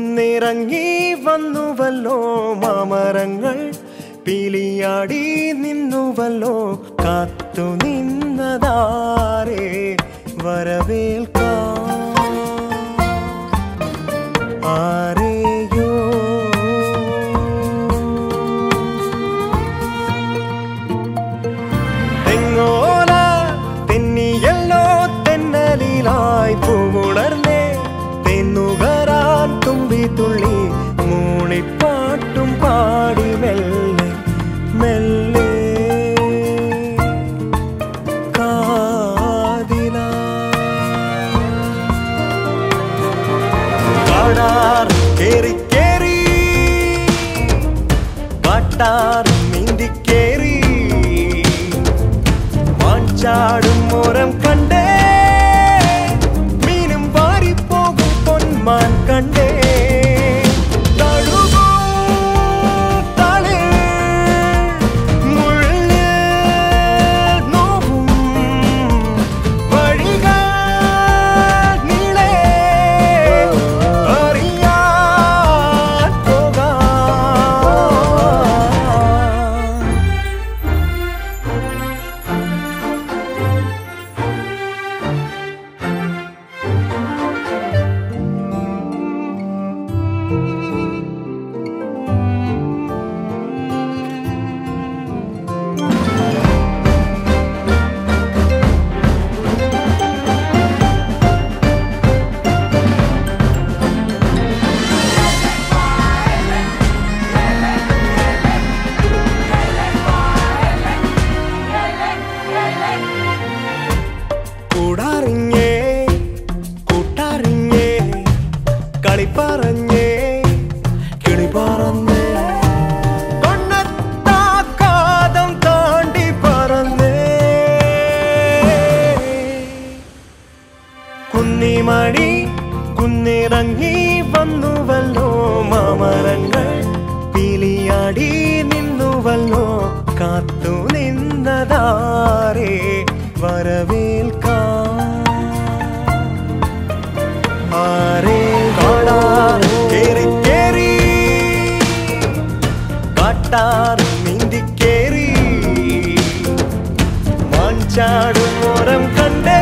കുന്നിറങ്ങി വന്നുവല്ലോ മാമരങ്ങൾ. പിലിയാടി നിന്നുവല്ലോ കാത്തു നിന്നതാരേ വരവേൽക്കാം. ആരെയോ? തെന്നിയല്ലോ തെന്നലിലായി പൂവുണർന്നേ போனார் கேரி கேரி. காட்டார் மீந்தி கேரி. வாஞ்சாடும் மோரம் கண்டே. மீனும் பாரி போகும் பொன்மான் கண்டே. കളി പറഞ്ഞേ കിളി പറന്നേ. കൊണ്ണത്താക്കാതം കുന്നിറങ്ങി വന്നുവല്ലോ മാമരങ്ങൾ. പീലിയാടി നിന്നുവല്ലോ കാത്തു നിന്നതാരേ വരവേൽക്കാം കാട്ടാർ നീന്തിക്കേറി മൺചാടും ഓരം കണ്ടേ.